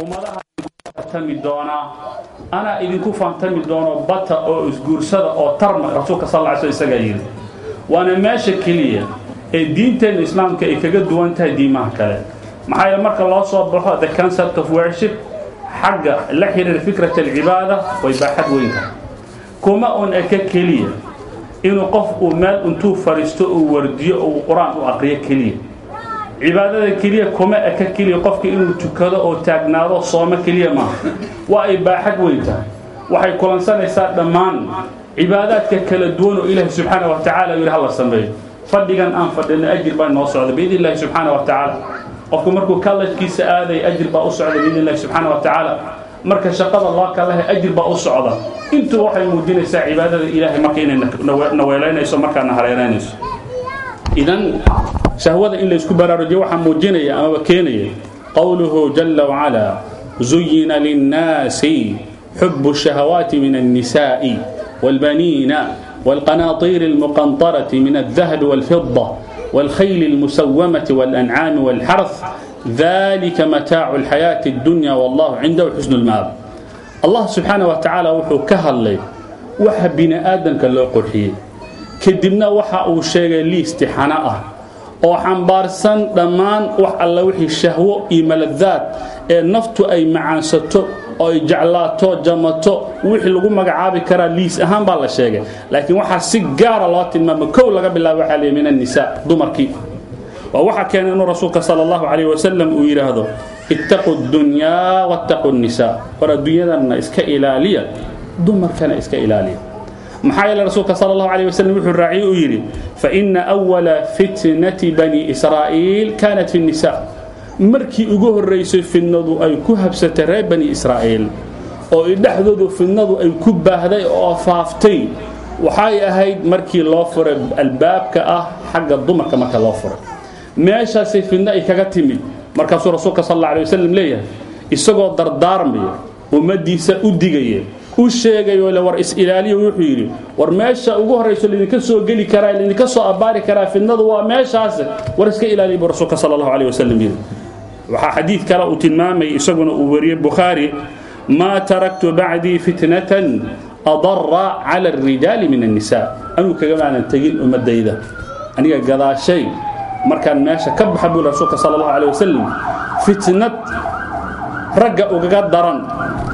ummadaha fantami doonaa anaa idinku fantami doono bata oo isguursada oo tarma rasuulka sal lla sl isagaa yidhi waana meesha keliya ee diinteenna islaamka ay kaga duwan tahay diimaha kale. Maxaa yeele marka loo soo baxo the concept of worship xagga la xiriira fikrat alcibaada way baaxad weyntahay kuma un eka keliya inuu qof uu meel intuu fadhiisto uu wardiyo uu qur'aan u aqriyo keliya cibaadada keliya kuma eka keliya qofka inuu tukado oo taagnaado soomo keliya maaha waa ay baaxad weyn tahay waxay kulansanaysaa dhammaan cibaadaadka kala duwan oo ilaahi subxaana wa tacala yidhi hala sameeyo fadhigan aan fadhina ajir baa noo socda biidn illahi subxaana wa tacaala qofku markuu kallajkiisa aaday ajir baa u socda biidn illahi subxaana wa tacaala marka shaqada loo kalahay ajir baa u socda intuu waxay muujinaysaa cibaadada ilaahay marka inay naweelaynayso markaana hareeraynayso idan shahwada in laysku baraarujiyo waxaa muujinaya amaba keenaya qowluhu jala wacala zuyina linnaasi xubu الشhahawaati min الnisaaءi wاlbaniina wاlqanaaطiir الmuqanطaraةi min الذahب wاlfiضة wاlkhayl الmusawamaةi wاlancaami wاlxarث dalika mataacu الxayaaةi الdunya wallahu cindahu xusn اlmaab allah subxaanaه wa tacaala wuxuu ka hadlay waxa bini aadamka loo qorxiyey kadibna waxa uu sheegay liistixano ah oo xambaarsan dhammaan wax alla wixii shahwo iyo maladaad ee naftu ay macaansato oo ay jeclaato jamato wixii lagu magacaabi karaa liis ahaan baa la sheegay. Laakiin waxaa si gaara loo tilmaama kow laga bilaabo waxaa leeyahy min annisaa dumarkii. Waa waxaa keenay inuu rasuulka sala allahu calayh wasalam uu yidhaahdo ittaqu ddunyaa wattaqu nnisaa war adduunyadanna iska ilaaliya dumarkana iska ilaaliya maxaa yeele rasuulka sal allahu alيh waslm wuxuu raaciye u yidhi faina أwala fitnati bani israa'iil kanat fi الnisa markii ugu horraysay fidnadu ay ku habsatay reer bani israa'iil oo dhexdoodu fidnadu ay ku baahday oo faaftay waxay ahayd markii loo furay albaabka ah xagga dumarka marka loo furay meeshaasay fidno ay kaga timid markaasuu rasuulka sal اla alيه waslm leeyahay isagoo dardaarmaya ummaddiisa u digaya u sheegayo le war is-ilaaliya wuxuu yidhi war meesha ugu horrayso laydinka soo geli karaa laydinka soo abbaari karaa fidnadu waa meeshaas. War iska ilaaliya buu rasuulka sala allahu aleyh wasalam yidhi. Waxaa xadiid kale uu tilmaamayay isaguna uu wariyey bukhaari maa taraktu bacdii fitnatan adara cala alrijaali min annisa anuu kagamaanan tegin ummadayda. Aniga gadaashay markaan meesha ka baxa buu rasuulka sala allahu aleh wasalam fitnad ragga ugaga daran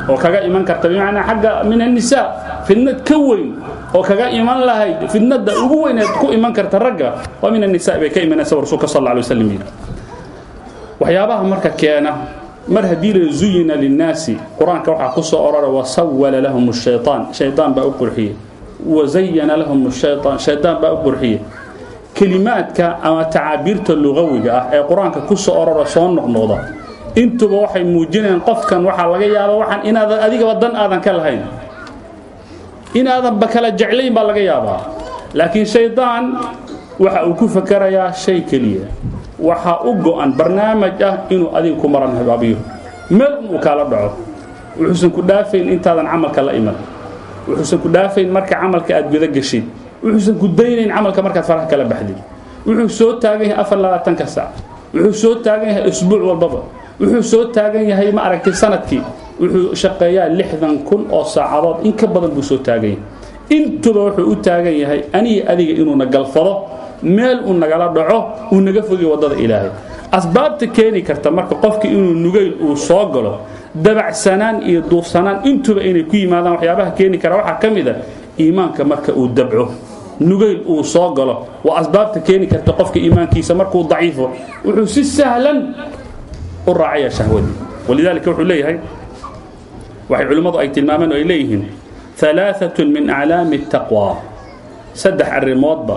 oo kaga iman karta bimacnaa xagga min annisaa fidnad ka weyn oo kaga iman lahayd fidnada ugu weyneed ku iman karta ragga waa min annisaa bay ka imanaysa rasuulka sal alla alay marka keena mar haddii la zuyina linnaasi qur'aanka waxaa ku soo orora wasawala lahum shayطaan shaydaan baa u qurxiyey wazayana lahum shayطaan shaydaan baa u qurxiyey kelimaadka ama tacaabiirta lugawiga ah ee qur'aanka ku soo orora soo noqnoqda intuba waxay muujinayaan qofkan waxaa laga yaaba waxaan inaadan adigaba dan aadan ka lahayn. Inaadanba kala jeclayn baa laga yaabaa. Laakiin shaydaan waxa uu ku fakarayaa shay keliya. Waxaa u go'an barnaamij ah inuu adiga ku maran habaabiyo. Meel uu kaala dhaco wuxuusan ku dhaafayn intaadan camalka la iman. Wuxuusan ku dhaafayn marka camalka aad guda geshid wuxuusan ku daynayn camalka markaad faraha kala baxdid. Wuxuu soo taagan yahay afar labaatanka sac. Wuxuu soo taagan yahay isbuuc walbaba wuxuu soo taagan yahay ma aragtay sannadkii wuxuu shaqeeyaa lixdan kun oo saacadood. In ka badan buu soo taagan yahay. Intuba wuxuu u taagan yahay aniga adiga inuuna galfado meel uu nagala dhaco uu naga fogay waddada ilaahay. Asbaabta keeni karta marka qofka inuu nugayl uu soo galo dabacsanaan iyo duufsanaan intuba inay ku yimaadaan waxyaabaha keeni kara. Waxaa ka mid a iimaanka marka uu dabco nugayl uu soo galo waa asbaabta keeni karta qofka iimaankiisa markuu daciifo. Wuxuu si sahlan u raacaya shahwadii walidaalika wuxuu leeyahay waxay culimmadu ay tilmaameen oo ay leeyihiin alaaatun min aclaami اtaqwa saddex arrimoodba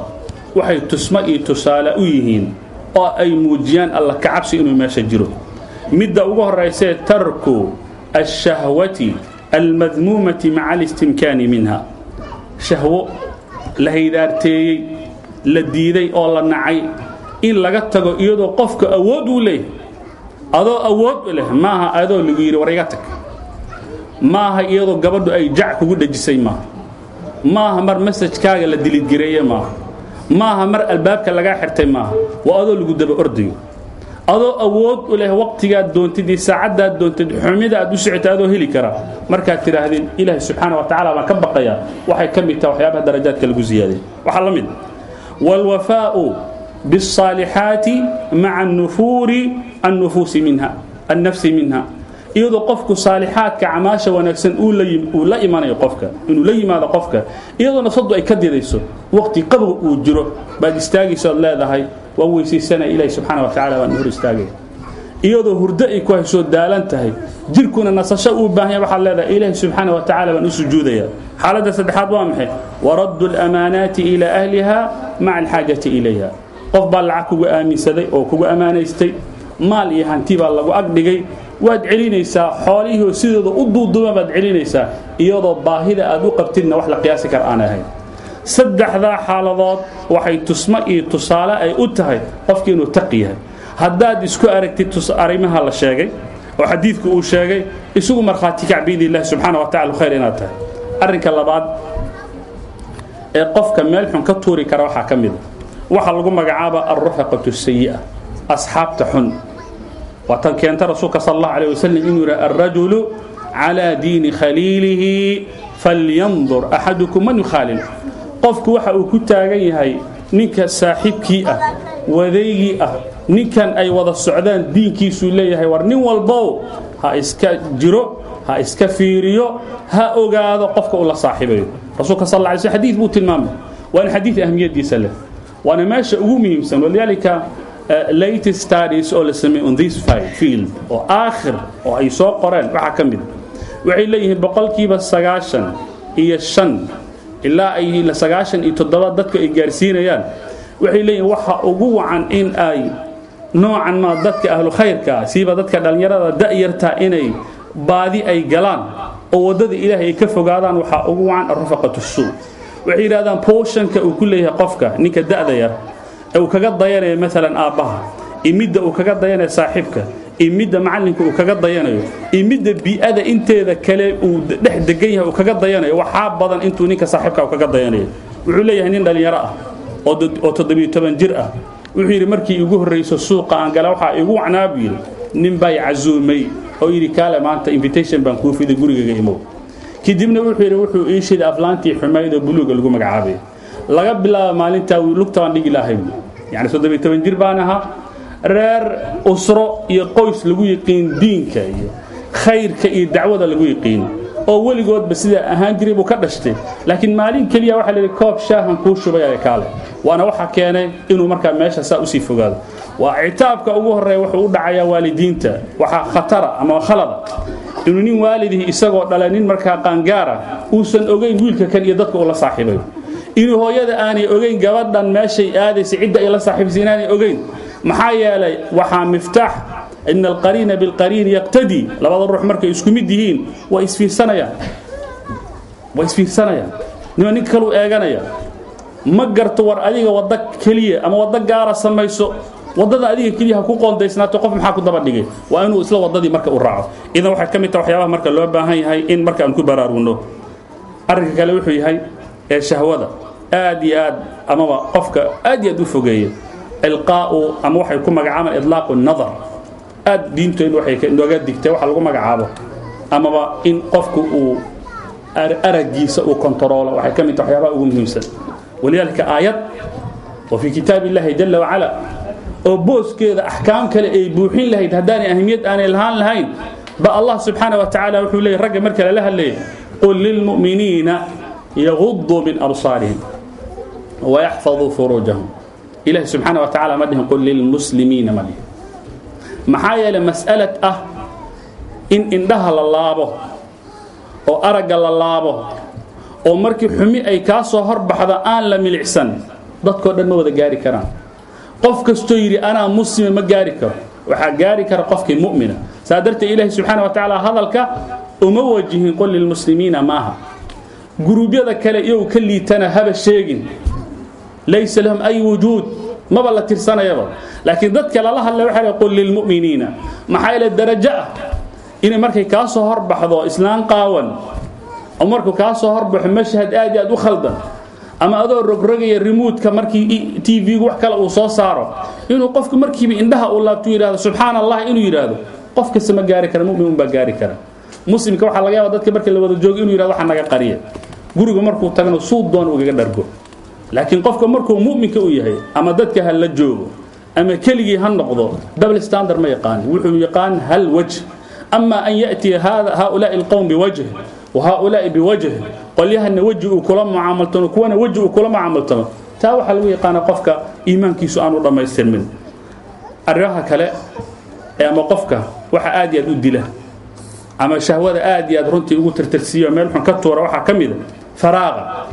waxay tusma iyo tusaale u yihiin oo ay muujiyaan alla kacabsi inuu meesha jiro. Midda ugu horaysee tarku ashahwati almadmuumati maca alistimkaani minha. Shahwo la haydaarteeyey la diiday oo la nacay in laga tago iyadoo qofka awood uu leeyahy adoo awood leh maaha adoo lagu yidhi war iga tag. Maaha iyadoo gabadhu ay jac kugu dhejisay maaha. Maaha mar masajkaaga la dilidgireeye maaha. Maaha mar albaabka lagaa xirtay maaha. Waa adoo lagu daba ordayo. Adoo awood u leh waqtigaad doontid iyo saacaddaad doontid xumida aad u socota adoo heli kara markaad tidhaahdeen ilaahay subxaana wa tacala baan ka baqayaa. Waxay ka mid taha waxyaabaha darajaadka lagu ziyaadaya waxaa la mid. Waalwafaa'u biالصaalixaati maca nufuuri annufuusi minha annafsi minha iyadoo qofku saalixaadka camaasha wanaagsan uu la imanayo qofka inuu la yimaado qofka iyadoo nafsadu ay ka didayso waqti qabow uu jiro baad istaagayso oad leedahay waa weysaysanaya ilaahi subxaana wa tacala baan hor istaagaya iyadoo hurdo ay ku haysoo daalan tahay jirkuna nasasho uu baahanya waxaad leedahay ilaahi subxaana wa tacala baan u sujuudaya xaaladda saddexaad waa maxay waraddu alamaanaati ilaa ahliha maca alxaajati ilayha qof baa lacag kugu aaminsaday oo kugu ammaanaystay. Maal iyo hanti baa lagu agdhigay waad celinaysaa xoolihiioo sidooda u duuduuma baad celinaysaa iyadoo baahida aad u qabtidna wax la qiyaasi kara aan ahayn. Saddexdaa xaaladood waxay tusmo iyo tusaale ay u tahay qofkii inuu taqi yahay. Haddaad isku aragtid arrimaha la sheegay oo xadiidku uu sheegay isugu markhaati kac biidni illahi subxaana wa tacala khayr inaad tahay. Arrinka labaad ee qofka meel xun ka tuuri kara waxaa ka mida waxaa lagu magacaaba alrufaqatu sayi'a asxaabta xun. Waa tan keenta rasuulka sal allahu alيه wasalam inuu yidhi alrajulu calaa diini khaliilihi falyandur axadukum man yukhaalil. Qofku waxa uu ku taagan yahay ninka saaxiibkii ah wadaygii ah ninkan ay wada socdaan diinkiisuu leeyahay war nin walbow ha iska jiro ha iska fiiriyo ha ogaado qofka uu la saaxiibayo. Rasuulka sal xadiid buu tilmaamay. Waana xadiid ahmiyadiisa leh waana meesha ugu muhiimsan walidaalika latest studies oo la sameeyey on this field oo aakhir oo ay soo qoreen waxaa ka mida waxay leeyihiin boqolkiiba sagaashan iyo shan ilaa ay sagaashan iyo toddoba dadku ay gaarsiinayaan. Waxay leeyihiin waxa ugu wacan in ay noocan maa dadka ahlu khayrka siiba dadka dhallinyarada da'yarta inay baadi ay galaan oo waddada ilaahay ay ka fogaadaan waxaa ugu wacan arufaqatu suu waxay yidhahdaan pooshanka uu ku leeyahay qofka ninka da'da yar ee uu kaga dayanaya maalan aabbaha iyo midda uu kaga dayanaya saaxiibka iyo midda macallinka uu kaga dayanayo iyo midda bii'ada inteeda kale uu dhex degan yahay uu kaga dayanayo waxaa badan intuu ninka saaxiibka kaga dayanayo. Wuxuu leeyahay nin dhallinyaro ah oo toddobiyo toban jir ah. Wuxuu yidhi markii igu horrayso suuqa aan gala waxaa igu wacnaa buu yidhi. Nin baa casuumay oo yidhi kaale maanta invitation baan kuu fiday gurigaga imow kadibna wuxuu yidhi wuxuu ii shiday aflaantii xumayd oo buluuga lagu magacaabay. Laga bilaabo maalintaa lugta baan dhigi lahay yani soddobiyo toban jir baan ahaa. Reer usro iyo qoys lagu yiqiin diinka iyo khayrka iyo dacwada lagu yiqiin. Oo weligoodba sidaa ahaan jiray buu ka dhashtay. Laakiin maalin keliya waxaa layidhi koob shaahan kuu shubay ale kaale. Waana waxa keenay inuu markaa meesha saa u sii fogaado. Waa citaabka ugu horreeya wuxuu u dhacayaa waalidiinta. Waxaa khatara ama khalada inuu nin waalidihii isagoo dhalay nin markaa qaangaara uusan ogayn wiilka kan iyo dadka uu la saaxiibayo inuu hooyada aanay ogayn gabadhan meeshay aadaysa cidda ay la saaxiibsa inaanay ogayn maxaa yeelay waxaa miftaax. Ina alqariina bilqariin yaqtadii labada ruux markay isku mid yihiin way isfiirsanayaan. Way isfiirsanayaan. Nima ninka kaluu eeganaya? Ma garto war adiga waddo keliya ama waddo gaara samayso waddada adiga keliya ha ku qoondaysnaato qof maxaa ku daba dhigay? Waa inuu isla waddadii marka u raaco. Idan waxay ka mid taha waxyaabaha marka loo baahan yahay in marka aan ku baraarugno. Arrinka kale wuxuu yahay ee shahwada. Aad iyo aad amaba qofka aad iyo aad u fogeeya. Ilqaa'u ama waxay ku magacaabaan idlaaqu nadar. Aad diinteennu waxay nooga digtay waxa lagu magacaabo. Amaba in qofku uu araggiisa uu kontaroolo waxay ka mid taha waxyaabaha ugu muhiimsan. Walidaalika aayad oo fii kitaab illaahi jalla wacala oo booskeeda axkaam kale ay buuxin lahayd haddaanay ahmiyad aanay lahaan lahayn ba allah subxaana wa tacaala wuxuu leeyay ragga marka lala hadlayay qul lilmu'miniina yaguduu min absaarihim wayaxfaduu furuujahum. Ilahi subxaana wa tacala ma dhihin qul lilmuslimiina ma dhihin. Maxaa yeelay mas'alad ah in indhaha la laabo oo aragga la laabo oo markii xumi ay kaa soo horbaxdo aan la milicsan dadkoo dhan ma wada gaari karaan qof kastoo yidhi anaa muslima ma gaari karo. Waxaa gaari kara qofkii mu'mina. Saa darteed ilaahi subxaana wa tacaala hadalka uma wajihin qol lilmuslimiina maaha guruubyada kale iyagu ka liitana haba sheegin. Laysa lahum ay wujuud. Maba la tirsanayaba. Laakiin dadka lala hadlay waxaa la qul lilmu'miniina. Maxaa yeele darajo ah? Inay markay kaa soo horbaxdo islaan qaawan. Oo markuu kaa soo horbaxo mashhad aad iyo aad u khaldan ama adoo rogrogaya remuudka markii t v-gu wax kale uu soo saaro inuu qofku markiiba indhaha uu laabto yidhahdo subxaan allah inuu yidhaahdo qof kasta ma gaari kara mumin unbaa gaari kara muslimka waxaa laga yaaba dadka marka la wada joogo inuu yidhahdo waxa naga qariya guriga markuu tagano suu doon ugaga dhargo. Laakiin qofka markuu mu'minka u yahay ama dadka ha la joogo ama keligii ha noqdo double standard ma yaqaan wuxuu yaqaan hal wajh. Ama an ya'tiya haulaai alqowm biwajh qolyahana weji uu kula mucaamaltano kuwana weji uu kula mucaamaltano taa waxaa lagu yaqaana qofka iimaankiisu aanu dhammaystirmin arrimaha kale ee ama qofka waxa aad yaad u dila ama shahwada aad yaad runtii ugu tirtirsiiyo meel xun ka tuura waxaa ka mida faraaqa.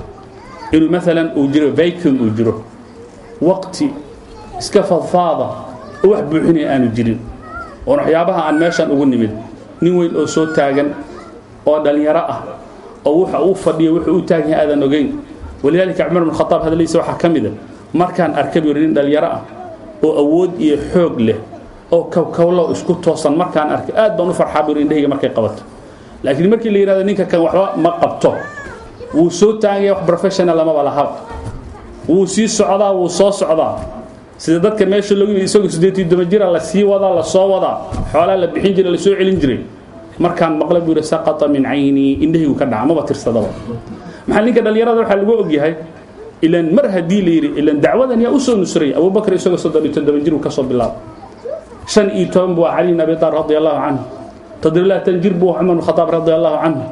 Inuu maalan jiro vacum uu jiro waqti iska fadfaada wax buuxinaya aanu jirin oon waxyaabaha aan meeshan ugu nimid nin weyn oo soo taagan oo dhallinyaro ah oo waxa uu fadhiyo wuxuu u taagan yahay aadan ogeyn. Walidaalika cumar bin khataab hadalkiisa waxaa ka mid a markaan arkay buu nin dhalinyaro ah oo awood iyo xoog leh oo kawkawlo isku toosan markaan arkay aad baan u farxaa buu indhahayga markay qabato. Laakiin markii la yidhahdo ninka kan waxba ma qabto. Wuu soo taagaya wax professional lamaba lahaba wuu sii socdaa wuu soo socdaa. Sida dadka meesha lagu yimid isagoo doma jira la sii wadaa la soo wadaa. Xoolaa la bixin jiray la soo celin jiray markaan maqla buu yidhi saqata min caynii indhahaygu ka dhaca maba tirsadaba. Maxaa ninka dhallinyarada waxaa lagu ogyahay? Ilan mar haddii la yidhi ilan dacwadan yaa u soo nusray abubakar isagoo soddon iyo toddoban jir uu ka soo bilaabo shan iyo toban buu cali bin abi taalib radi allahu canhu jir buu cumar bin khataab radi allahu canhu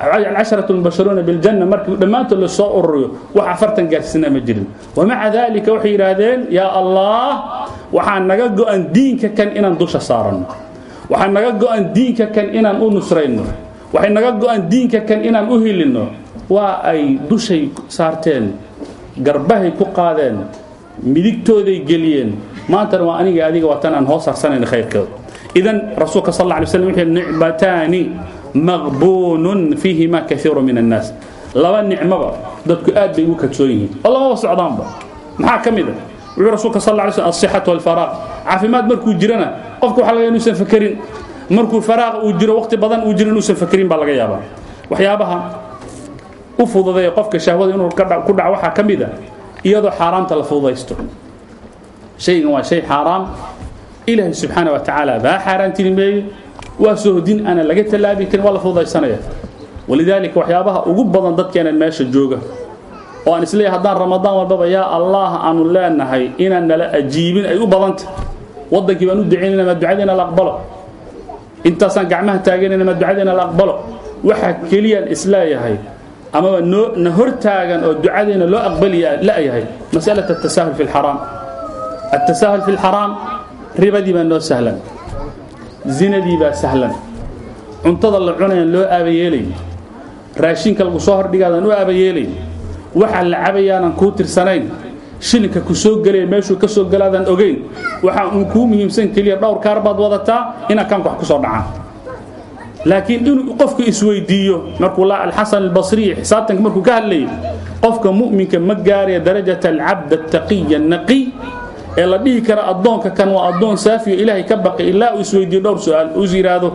alcasharatu lmubasharuuna biljanna markii dhammaantood la soo ururiyo wax afartan gaarsiina ma jirin. Wamaca dalika waxay yidhaahdeen yaa allah waxaa naga go-an diinka kan inaan dusha saaranno waxaa naga go-an diinka kan inaan u nusrayno. Waxay naga go-an diinka kan inaan u hilinno waa ay dushay saarteen garbahay ku qaadeen midigtooday geliyeen. Maantana waa aniga adiga waatan aan hoos harsanayna khayrkooda idan rasuulka sal alla alay slam wuxuu nicmataani maqbuunun fiihima kaiiru min annaas laba nicmoba dadku aad bay ugu kadsoon yihiin. Oo lamaba socdaanba. Maxaa ka mid a wuxuu rasuulka sal alla alay slam alsixatu walfaraaq caafimaad markuu jirana qofka waxa laga inuusan fakerin markuu faraaq uu jiro waqti badan uu jiro inuusan fakerin baa laga yaabaa. Waxyaabaha u fududeeya qofka shahwada inuu ku dhaco waxaa ka mid a iyadoo xaaraamta la fududaysto shaygan waa shay xaaraam. Ilaahay subxaana wa tacaala baa xaaraantinimeeyey waa sohdin aanan laga tallaabi karin waa fududaysanaya walidaalika waxyaabaha ugu badan dadkeenan meesha jooga oo aan is leeyahay hadaan ramadaan walbaba yaa allah aanu leenahay inaan nala ajiibin ay u badanta wadankii baan u ducaynayna ma ducadeena la aqbalo. Intaasaan gacmaha taaganayna ma ducadeena la aqbalo. Waxaa keliyaan is leeyahay amaba na hor taagan oo ducadeena loo aqbaliya la'yahay masalata atasaahul fi alxaraam attasaahul fi alxaraam ribadii baa noo sahlan zinadii baa sahlan. Cuntada la cunayaan loo aabayeelay raashinka lagu soo hordhigaadaan u aabayeelay waxa la cabayaanan kuu tirsanayn. Shilinka ku soo gelaya meeshuu ka soo galaadaan ogeyn. Waxa uun kuu muhiimsan keliya dhowr kaar baad wadataa in akaanku ku soo dhacaan. Laakiin inuu qofku isweydiiyo markuu alxasan albasriy xisaabtanka markuu ka hadlayay qofka mu'minka ma gaaraya darajata alcabd attaqiya naqiy ee la dhihi kara addoonka kan waa addoon saafiyo ilaahay ka baqay ilaa uu dhowr su'aal. Uu is yidhaahdo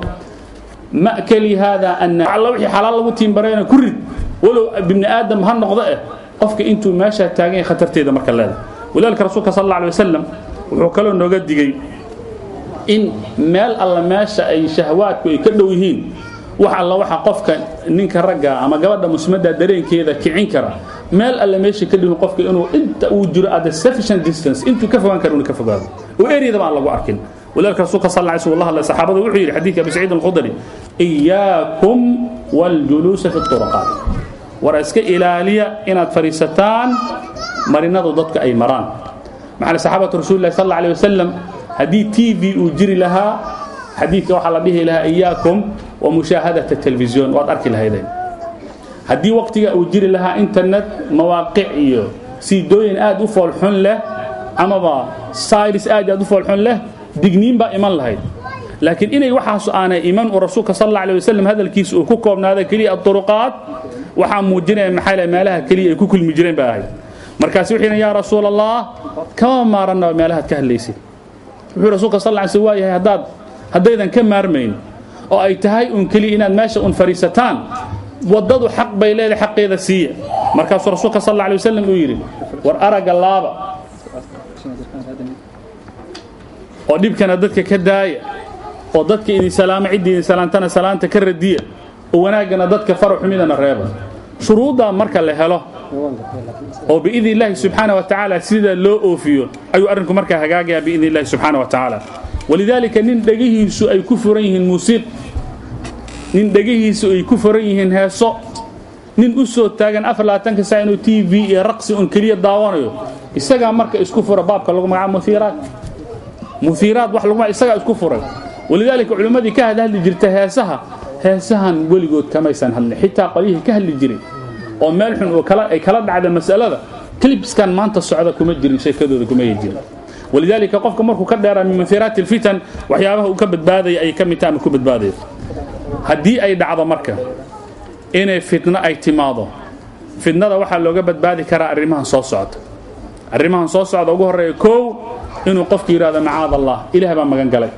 ma'kali haada anna alla wixii lagu tiimbarayna ku rid walow bibni aadam ha noqdo eh qofka intuu meeshaa taagan yahay khatarteeda marka leeda walidaalika rasuulka sal alla alay wuxuu kaloo nooga digey in meel alla meesha ay shahwaadku ay ka dhow yihiin wax alla waxa qofka ninka ragga ama gabadha muslimadda dareenkeeda kicin kara. Meel alle meesha ka dhimin qofka inuu inta uu jiro at sufficient distance intuu ka fogaan karo inuu ka fogaado. Oo eryada baan lagu arkin. Walidaalika rasuulka sal alla allah saxaabada wuxuu yidhi xadiidka abi saciid alkhudri iyaakum waljuluusa fi turaqaat war iska ilaaliya inaad fadhiisataan marinadu dadka ay maraan. Maxaa saxaabatu rasuulillahi sal alla alay wasalam haddii t v uu jiri lahaa xadiidka waxaa la dhihi lahaa iyaakum wa mushaahadat telefisyon waad arki lahaydeen haddii waqtiga uu jiri lahaa internet mawaaqic iyo siidooyin aad u foolxun leh amaba saylis aad aad u foolxun leh digniin baa iman lahayd. Laakiin inay waxaas aanay iman uu rasuulka sal alla alay wasalam ku koobnaada keliya aduruqaat waxaa muujinaya maxaa meelaha keliya ay ku kulmi jireen baa ahayd. Markaasi wuxuu yidhi yaa rasuul allah kama maaranaba meelahaad ka hadlaysid. Wuxuu rasuulka sal alla sl waa yahay haddaad haddaydan ka maarmayn oo ay tahay un keliya inaad meesha un fadhiisataan waddadu xaq bay leedahay xaqeeda siiya. Markaasuu rasuulka sal alla alay wasalam uu yidhi war aragga laaba oo dhibkana dadka ka daaya oo dadka idin salaamo ciddii idin salaantana salaanta ka radiya oo wanaaggana dadka fara xumidana reeba. Shuruuddaa marka la helo oo biidni illaahi subxaana wa tacaala sida loo oofiyo ayuu arrinku markaa hagaagayaa biidni illahi subxaana wa tacaala. Walidaalika nin dhegihiisu ay ku furan yihiin muusiiq nin dhegihiisu ay ku furan yihiin heeso nin u soo taagan afarlaatanka saa inuu t iyo raqsi un keliya daawanayo isagaa marka isku fura baabka lagu magacaabo muhiiraad muhiiraad lagu isagaa isku furay. Walidaalika culimmadii ka hadhadli jirta heesaha heesahan weligood kamaysan hadlin. Xitaa qolyihii ka hadli jiray oo meel xun ay kala dhacda mas'alada clibskan maanta socda kuma jirin sheekadooda kuma jirin walidaalika qofka markuu ka dheeraa min muhiiraati alfitan waxyaabaha uu ka badbaadaya ayay ka mid tahay ama ku badbaadaya. Haddii ay dhacdo marka inay fitno ay timaado fitnada waxaa looga badbaadi karaa arrimahan soo socda arrimahan soo socda ugu horreeya kow inuu qofku yidhahdo macaad allah ilaah baa magan galay.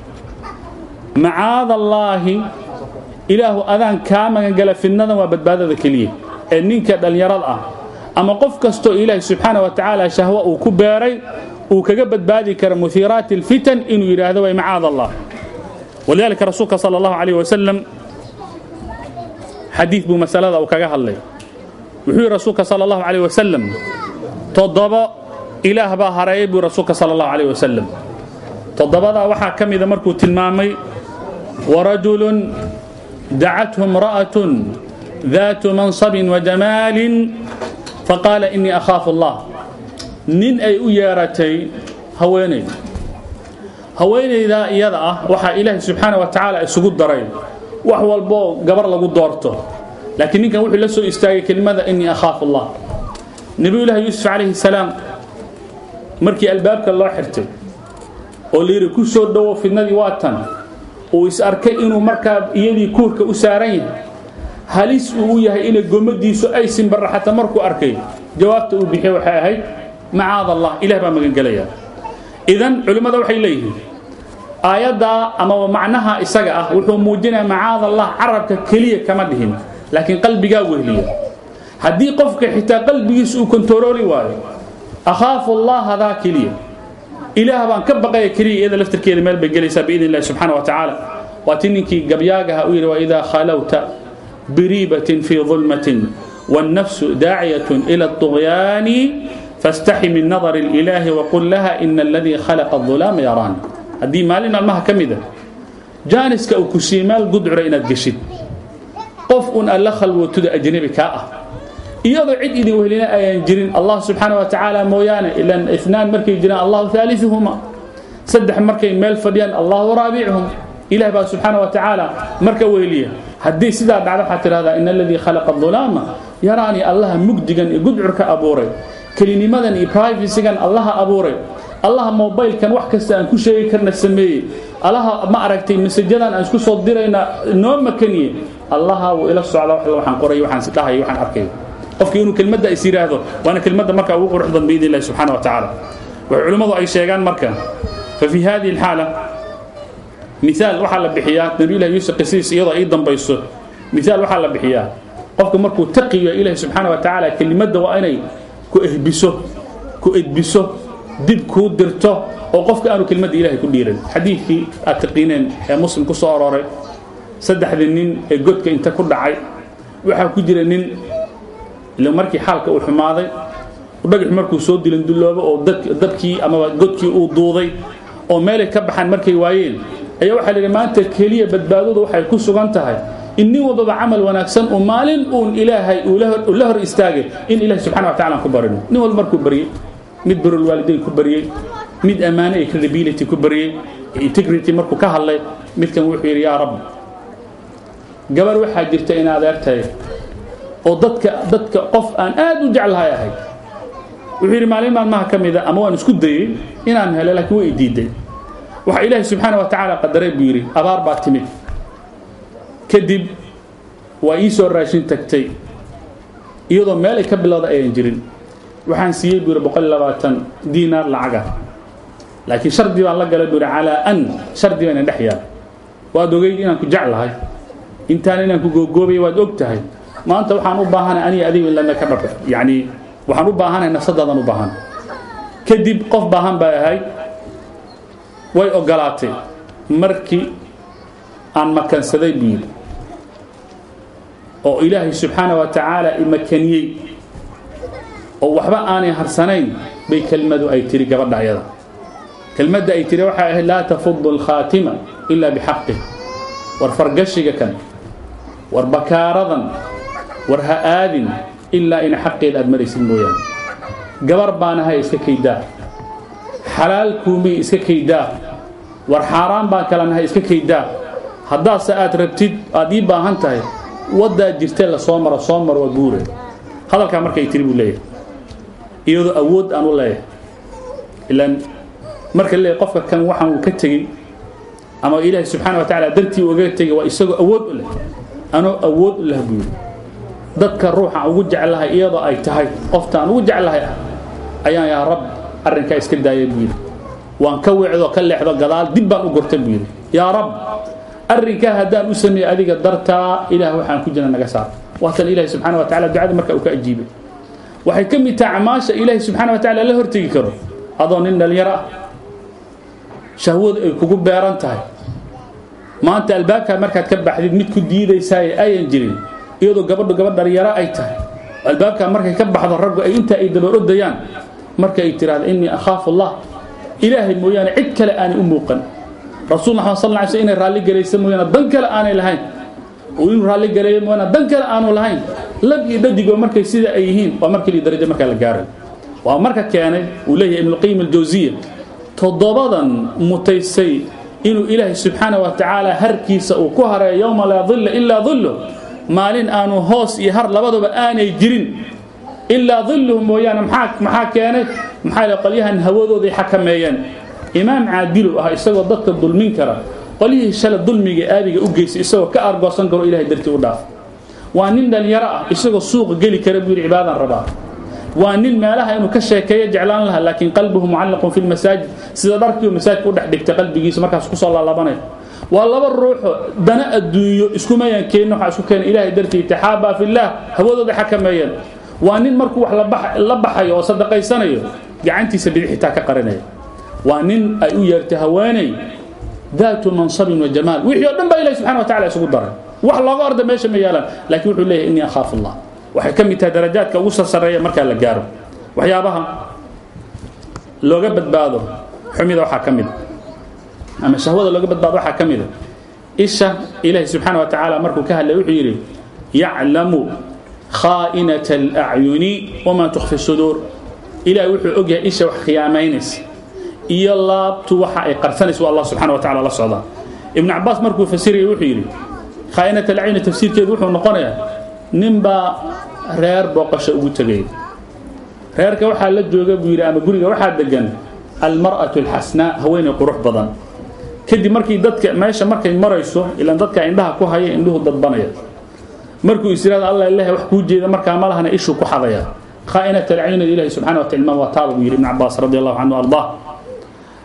Macaad ilaahu adaan kaa magangala fitnadan waa badbaadada keliya. Ee ninka dhallinyarada ah ama qof kastoo ilaahay subxaana wa tacaala shahwo uu ku beeray uu kaga badbaadi kara muhiiraati alfitan inuu yidhaahdo way macaad allah. Walidaalika rasuulka sala allahu calayh wasalam xadiid buu masalada uu kaga hadlay. Wuxuu yidhi rasuulka sala allahu calayh wasalam toddobo ilaah baa hareeyay buu rasuulka sala allahu calayh wasalam toddobadaa waxaa ka mida markuu tilmaamay warajulun mansabin wajamaalin faqaala innii akhaafu allah nin ay u yeeratay haweenayd haweenaydaa iyada ah waxaa ilaahay subxaana wa tacaala isugu daray wax walboo gabar lagu doorto laakiin ninkan wuxuu la soo istaagay kelimada innii akhaafu allah nebiyullaahi yuusuf calayhi salaam markii albaabka loo xirtay oo layidhi ku soo dhowo fidnadii waa tan uu is arkay inuu markaa iyadii kuurka u saaran yahay. Halis uu u yahay inay gommadiisu ay simbarraxata markuu arkay. Jawaabta uu bixiyey waxay ahayd macaad allah ilah baa magangelaya. Idan culimmada waxay leeyihiin aayaddaa amaba macnaha isaga ah wuxuu muujinaya macaad allah carabka keliya kama dhihin laakiin qalbigaa wehliya haddii qofka xitaa qalbigiisa uu kontarooli waayo akhaafu allah hadaa keliya ilaah baan ka baqaya keliya iyada laftirkeeda meel bay gelaysaa biidn illahi subxaana wa tacaala waa ti ninkii gabyaagaha u yidhi waidaa khalawta biriibatin fii dulmatin wاnnafsu daaciyatun ila الطugyaani faاstaxi min nadari اlilaahi waqul laha ina aladii khalaqa الظulaama yaraan haddii maalin maalmaha ka mida jaaniska uu ku siiyey meel gudcura inaad geshid qof un alla khalwootuda ajnabi kaa ah iyadoo cid idin wehlina ayaan jirin. Allah subxaana wa tacaala mooyaane ilan inaan markay jiraan allahu aaliuhuma saddex markay meel fadhiyaan allahu raabichum ilah baa subxaana wa tacaala marka wehliya haddii sidaa dhacda tidhahdaa in aladii khalaqa dulaama yaraanii allaha mugdigan gudcurka abuuray. Kelinimadan iyo privacygan allaha abuuray. Allaha mobilkan wax kasta aan ku sheegi karna sameeyey. Allaha ma aragtay masajadan aan isku soo dirayna noo makaniye allaha wuu ila socda waxaan qoray waxaan dhahay waxaan arkay qofkii inuu kelmadda is yidhaahdo waana kelmadda marka ugu qurux badan biidn illahi subxana wa tacaala waxay culimmadu ay sheegaan marka fa fii hadihi alxaala miaal waxaa la bixiyaa nabiyullahi yuusuf qisiis iyadoo ay dambayso miaal waxaa la bixiyaa qofka markuu taqiyo ilaahi subxaana wa tacaala kelimadda waa inay ku ehbiso ku edbiso dib kuu dirto oo qofka aanu kelmadda ilahay ku dhiiran xadiidkii aad taqiineen ee muslim ku soo arooray saddexdii nin ee godka inta ku dhacay waxaa ku jira nin ila markii xaalka uu xumaaday dhagax markuu soo dilanduloobo oo dabkii amaba godkii uu duuday oo meelay ka baxaan markay waayeen ayaa waxaa la yidhi maanta keliya badbaadadu waxay ku sugan tahay. In nin walbaba camal wanaagsan uu maalin uun ilaahay uu la hor istaagay in ilahi subxana wa tacala aan ku barino. Nin walba markuu baryey mid barulwaalidayn ku baryey mid ammaane iyo credibility ku baryey integrity markuu ka hadlay midkan wuxuu yidhi yaa rab gabar waxaa jirta in adeertahay oo dadka dadka qof aan aad u jeclahay ahayd. Wuxuu yidhi maalin maalmaha ka mida ama waan isku dayey inaan helo laakiin way diiday. Waxaa ilaahay subxaana wa tacaala qadaray buu yidhi abaar baa timid. Kadib waa ii soo raashin tagtay iyadoo meel ka bilowda ayaan jirin. Waxaan siiyey buu yidhi boqol iyo labaatan diinaar lacaga. Laakiin shardi baan la galay buu yidhi an shardi baa ina dhex waad ogeyd inaan ku jeclahay. Intaan inaan ku googoobaya waad og tahay maanta waxaan u baahanahay aniga adiga lana ka dhab yacni waxaan u baahanahay nafsadaadan u baahan. Kadib qof baahan baa ahay way ogolaatay markii aan makansaday buu oo ilaahay subxaana wa tacaala imakaniyey oo waxba aanay harsanayn bay kelmadu ay tiri gabadha ayada. Ay tiri waxay ahayd laa tafudu alkhaatima ilaa bixaqih war fargashiga kan war bakaaradan war ha aadin ilaa ina xaqeeda aad maraysid mooyaane. Gabar baanahay iska kaydaa. Xalaal kuumii iska kaydaa. War xaaraan baan kala nahay iska kaydaa. Haddaase aad rabtid aad ii baahan tahay waddaa jirtee la soo maro soo maro waa guure. Hadalkaa markay tiri buu leeyahay. Iyadoo awood aan u leeyahay. Ilaan marka leeyahay qofka kan waxaan uu ka tegey ama ilaahay subxaana wa tacaala dartii uga tegay waa isagoo awood u leh. Anoo awood u leh buu yidhi dadka ruuxaan ugu jeclahay iyadoo ay tahay qoftaan ugu jeclahay ah ayaan yaa rab arrinkaa iska daayay buu yidhi. Waan ka weecdoo ka leexdo gadaal dib baan u gortay buu yidhi. Yaa rab arrinkaa haddaan u sameeyey adiga dartaa ilaah waxaan ku jira naga saar. Waatan ilaahi subxana wa tacala ducada marka uu ka ajiibay waxay ka mid tahay acmaasha ilaahi subxaana wa tacala la hortegi karo. Adoo nin dhalinyaro ah shahwadu ay kugu beeran tahay. Maanta albaabkaa markaad ka baxdid mid ku diidaysaaye ayan jirin iyadoo gabadhu gabadh dhalinyaro ay tahay. Albaabkaa markay ka baxdo raggu ay intaa ay dabar ordayaan marka ay tiraahdo innii akhaafu allah. Ilaahay mooyaane cid kale aanay u muuqan. Rasuul maxamed sal ly sl inay raalli galaysa mooyaane dan kale aanay lahayn. Oo inuu raalli galeeyo mooyaane dan kale aanu lahayn. Lab iyo dhadigoo markay sida ay yihiin waa markii li darajo markaa la gaaray. Waa marka keenay uu leeyahay ibnuqayim aljawsiya toddobadan mutaysay inuu ilaahay subxaana wa tacaala harkiisa uu ku hareeyo yowma laa dilla ilaa dillu maalin aanu hoos iyo har labaduba aanay jirin. Ilaa dilluhu mooyaane maxaa keenay? Maxaa qolyahan hawadooday xakameeyeen imaam caadilu ah isagoo dadka dulmin kara. Qolyihii shala dulmiga aabiga u geystay isagoo ka argoosan karo ilahay dartii u dhaaf. Waa nin dhalinyaro ah isagoo suuqa geli kara buu yidhi cibaadaan rabaa. Waa nin meelaha inuu ka sheekeeyo jeclaan lahaa laakiin qalbuhu mucallaqun fi lmasaajid sida dharkiiu masaajidka u dhex dhigtay qalbigiisa markaas ku soo laalabanaya waa laba ruuxo dana adduunyo iskumayaan keenin waxaa isku keena ilaahay dartii taxaabaa fillaah hawadooda xakameeyeen waa nin markuu wax la baxayo oo sadaqaysanayo gacantiisa bidixitaa ka qarinaya. Waa nin ay u yeertay haweeney daatu mansabin wa jamaal. Wixii o dhan baa ilahi subxana wa tacala isugu daray. Wax looga orda meesha ma yaalaan laakiin wuxuu leeyahay innii akhaafu allah waxay ka mid tahay darajaadka ugu sarsareeya markaa la gaaro. Waxyaabaha looga badbaado xumida waxaa ka mida ama shahwada looga badbaado waxaa ka mida isha ilaahi subxaana wa tacaala markuu ka hadlay wuxuu yidhi yaclamu khaa'inata alacyuni wamaa tukfi suduur ilahay wuxuu ogyahay isha wax khiyaamaynaysa iyo laabtu waxa ay qarsanaysa waa allah subxana wa tacala la socdaa. Ibnu cabaas markuu fasirayay wuxuu yidhi khaa'inat alacyuni tafsiirkeedu wuxuu noqonayaa ninbaa reer booqasho ugu tegay reerka waxaa la jooga buu yidhi ama guriga waxaa degan almar'atu alxasnaa haweeney qurux badan kadib markii dadka meesha markay marayso ilaan dadka indhaha ku haya indhuhu dadbanaya. Markuu is yidhahdo allah ilahay wax kuu jeeda markaa ma lahana ishuu ku xadaya. Khaa'inat alcyunada ilahi subxana wa tilmaam waa taaba buu yidhi ibnu cabaas radi allahu canhu ardaa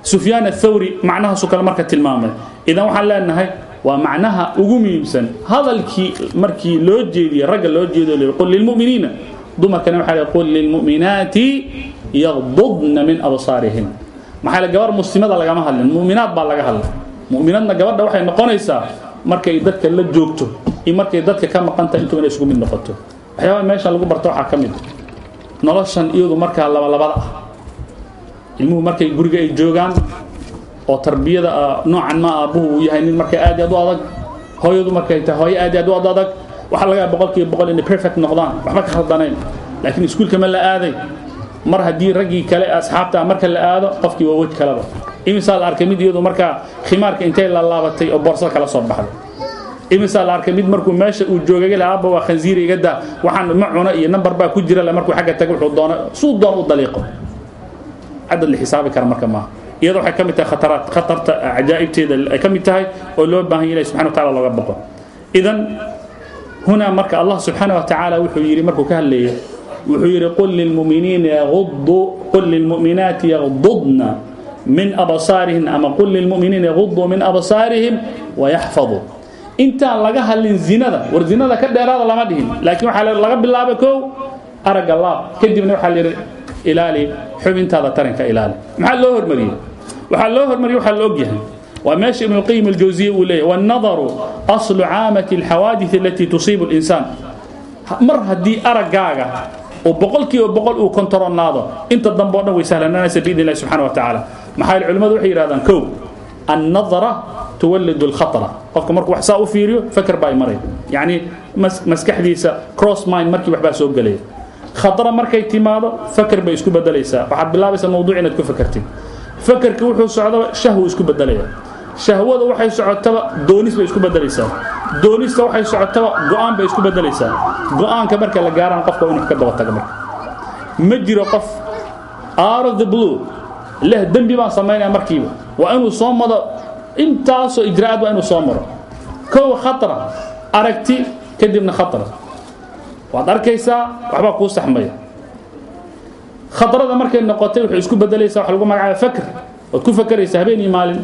sufyaan athawri macnahaasuu kale marka tilmaamay. Idan waxaan leenahay waa macnaha ugu muhiimsan. Hadalkii markii loo jeediyey ragga loo jeedo l qul lilmu'miniina. Dumarkana waxaa l qul lilmu'minaati yaqdudna min absaarihin maxaa gabar muslimada lagama hadlin mu'minaad baa laga hadlay. Mu'minaadna gabadha waxay noqonaysaa markay dadka la joogto iyo markay dadka ka maqanta intuba inay isugu mid noqoto. Waxyaabaha meeshan lagu barto waxaa ka mid noloshan iyadu markaa labalabada ah. Ilmuhu markay guriga ay joogaan oo tarbiyada noocan ma aabbuhu uu yahay nin markay aad aad u adag hooyadu markay tahay hooyo aad aad u ad adag waxaa laga boqolkiiba boqol inay perfect noqdaan waxba ka khaldanayn laakiin iskuulka ma la aaday mar haddii raggii kale asxaabta marka la aado qofkii waa wej kaleba imisaa arkay mid iyadu markaa khimaarka intay la laabatay oo boorsada kala soo baxday imisaa arkay mid markuu meesha uu joogay aabba waa khansiiri iga daa waxaan ma cuno iyo nambar baa ku jira le markuu xagga tago wuxuu doono suu doon u daliiqo. Cadad la xisaabi kara marka maaha. Iyada waxay ka tahay khataraad khatarta cajaa'ibteeda ay ka tahay oo loo baahan yahay subxana wa taala looga baqo idan hunaa marka allah subxaana wa tacaala wuxuu yidhi markuu wuxuu yidhi qul lilmu'minaati yagdudna min absaarihin ama qul lilmu'miniina yaguduu min absaarihim wayaxfaduu intaan laga hadlin zinada war zinada ka dheeraada lama dhihin laakiin waxaa laga bilaabay kow aragga laab kadibna waxaa layidhi ilaali xubintaada taranka ilaali. Maxaa loo hormariyey? Waxaa loo hormariyey waxaa la ogyahay. Waa meesha ibnu qayim aljawsiya uu leeyahy wannadaru aslu caamati alxawaadith alatii tusiibu linsaan. Mar haddii araggaaga oo boqolkiiba boqol uu kontaronaado inta dambe o dhan way sahlananaysa biidn illahi subxana wa tacaala. Maxaa yeele culimmadu waxay yidhahdaan kow annadara tuwallidu alkhatara. Qofka markuu wax saa u fiiriyo faker baa imanaya yacni maskaxdiisa cross mind markii waxbaa soo gelaya khatara markay timaado faker bay isku bedelaysaa. Waxaad bilaabaysaa mawduuc inaad ku fakertid fakerka wuxuu socdaba shahwu isku bedelaya shahwada waxay socotaba doonis bay isku bedelaysaa doonista waxay socotaba go'aan bay isku bedelaysaa go'aanka marka la gaaraan qofka inuu ka daba taga marka. Ma jiro qof out of the blue leh dembi baan samaynaya markiiba. Waa inuu soo mado intaasoo ijraa'ad waa inuu soo maro. Kow khatara aragti kadibna khatara. Waad arkaysaa waxbaa kuu saxmaya. Khatarada markay noqotay wuxuu isku bedelaysaa waxa lagu magacaaba fakr. Waad ku fakeraysaa habeen iyo maalin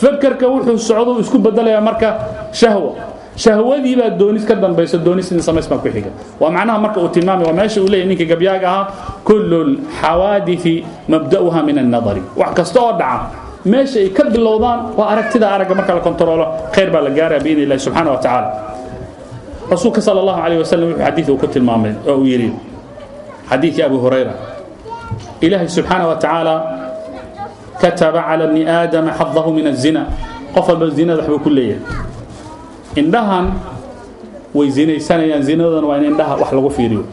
fakerka wuxuu socdou isku bedelayaa marka shahwa. Shahwadii baa doonis ka dambaysa doonis in samays ku xiga. Waa macnaha marka uu tilmaamay waa meesha uu leeyahy ninka gabyaaga ahaa kullu lxawaadithi mabda'uha min annadari. Wax kasta oo dhaca meesha ka bilowdaan waa aragtida aragga marka la kontaroolo khayr baa la gaaraya biidn illahi subxana wa tacaala rasuulka sala allahu calayh wasalam wuxuu uu ku tilmaamay oo uu yidhi abu hurayra ilaahay subxaana wa tacaala kataba cala bni aadama xadahu min azina qof walba zinada waxbuu ku leeyahay indhahan way zinaysanayaan zinadoodana waa in indhaha wax lagu fiiriyo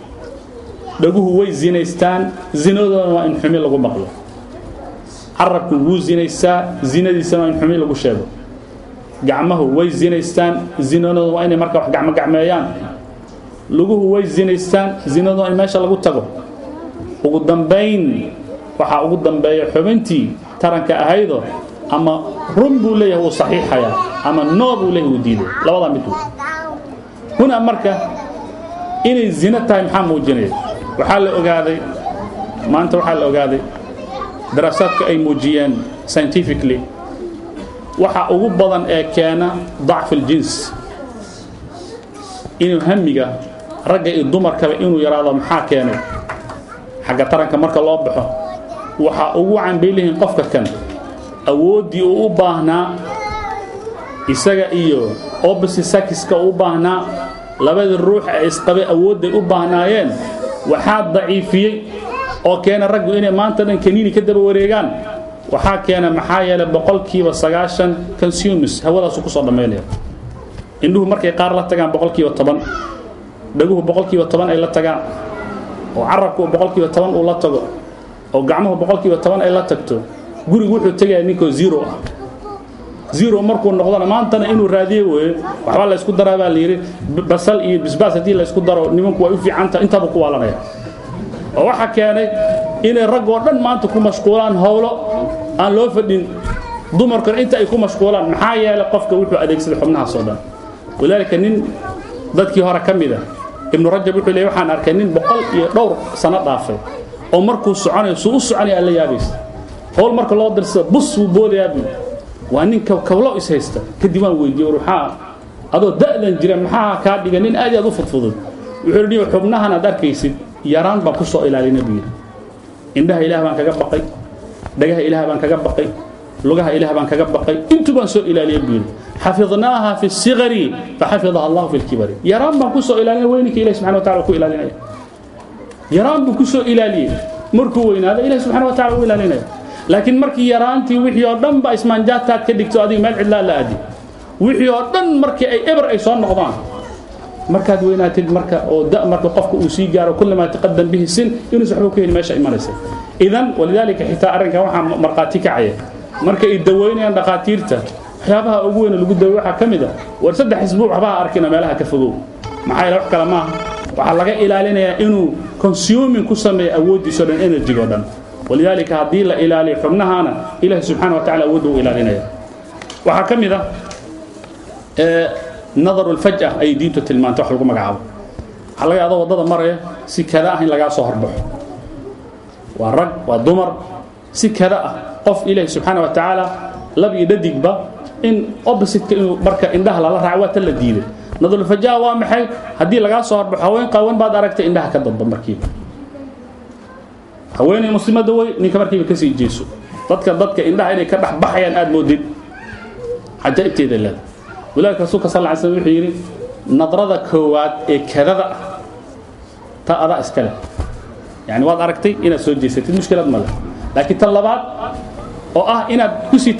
dhaguhu way zinaystaan zinadoodana waa in xumi lagu maqlo carabku wuu zinaystaa zinadiisana waa in xumi lagu sheego gacmahu way zinaystaan zinadooda waa inay marka wax gacmogacmeeyaan luguhu way zinaystaan zinadooda in meesha lagu tago ugu dambayn waxaa ugu dambeeya xubintii taranka ahaydo ama run buu leeyahay ama noo buu leeyahay wuu diiday. Labadaa mid wey huna marka inay zino tahay maxaa muujinaya? Waxaa la ogaaday maanta waxaa la ogaaday daraasaadka ay muujiyeen scientifically waxa ugu badan ee keena dacfi اljins inuu hamiga ragga iyo dumarkaba inuu yaraado maxaa keenay? Xagga taranka marka loo baxo waxaa ugu canbay lihiin qofka kan. Awooddii uu u baahnaa isaga iyo obisisakiska u baahnaa labadii ruux ee isqabay awoodday u baahnaayeen waxaa daciifiyey oo keena raggu inay maanta dhan kaniini ka daba wareegaan. Waxaa keena maxaa yeelay boqolkiiba sagaashan consumes hawadaasu ku soo dhammaynaya indhuhu markay qaar la tagaan boqolkiiba toban. Dhaguhu boqolkiiba toban ay la tagaan. Oo carabku boqolkiiba toban uu la tago oo gacmuhu boqolkiiba toban ay la tagto gurigu wuxuu tegaya ninkoo zero ah. Zero markuu noqdona maantana inuu raadiyo weeye waxbaa la ysku daraa baa la yidhi basal iyo bisbaas haddii la ysku daro nimanku way u fiicanta intaabuu ku waalanaya oo waxaa keenay inay raggoo dhan maanta ku mashquulaan howlo aan loo fadhin dumarkan inta ay ku mashquulaan maxaa yeelay qofka wuxuu adeegsaday xubnahaasoo dhan. Walaalika nin dadkii hore ka mid ah ibnu rajab wuxuu leeyay waxaan arkay nin boqol iyo dhowr sano dhaafay oo markuu soconayo suu u soconaya aad la howl marka loo dirsa bus wuu boodayaa buui waa nin kawlo is haysta kadib waan weydiiye war adoo da'dan jira maxaa kaa dhiga? Nin aad aad u fudfudud. Wuxuu niyo xubnahan aad arkaysid yaraan baan ku soo ilaalina buu yidhi indhaha ilaah baan kaga baqay dhagaha ilaah baan kaga baqay lugaha ilaah baan kaga baqay intuu baan soo ilaaliya buu yidhi xafidnaaha fi sigari faxafidha allahu fi lkibari yaraan baan ku soo ilaalina weyninka ilahi subxana wa tacala ku ilaalinaya yaraan buu ku soo ilaaliyey markuu weynaado ilahi subxana wa tacala u ilaalinaya. Laakiin markii yaraantii wixii oo dhan ba ismaanjaataad ka dhigto adiga meel cidlaa la aadi. Wixii oo dhan markii ay eber ay soo noqdaan. Markaad weynaatid marka oo da marka qofka uu sii gaaro kullamaa taqadam bihi sin inuus waxba ku heli meesha imanaysa idan walidaalika xitaa arrinkan waxaa markhaati kacaya marka ay daweynayaan dhakhaatiirta waxyaabaha ugu weyn lagu dawe waxaa ka mid a war saddex isbuuc waxbaha arkina meelaha ka fogow. Maxaa yeele wax kale maaha. Waxaa laga ilaalinayaa inuu consuming ku sameeyo awooddiisao dhan energy-go dhan. Walidaalika haddii la ilaaliyo xubnahaana ilaahi subxana wa tacala awoodda u ilaalinaya waxaa ka mid ah nadaru lfaj'a ayay diintu tilmaantay wax lagu magacaabo. Waxaa laga adoo waddada maraya si kada ah in lagaa soo horbaxo. Waa rag waa dumar si kada ah. Qof ilaahi subxaana wa tacaala lab iyo dhadigba in opposite inuu marka indhaha lala raaco waa tan la diiday nadulfajaa waa maxay? Haddii lagaa soo horbaxo haween qaawan baad aragtay indhaha ka dadba markiiba. Haweenay muslimada wey ninka markiiba ka sii jeeso. Dadka dadka indhaha inay ka dhex baxayaan aad moodid. Cajaa'ibteeda leeda walaalka rasuulka sal ly slam wuxuu yidhi nadrada koowaad ee kadada ah ta adaa iska leh. Yani waad aragtay inaad soo jeesatid mushkilad ma leh. Laakiin tan labaad oo ah inaad ku sii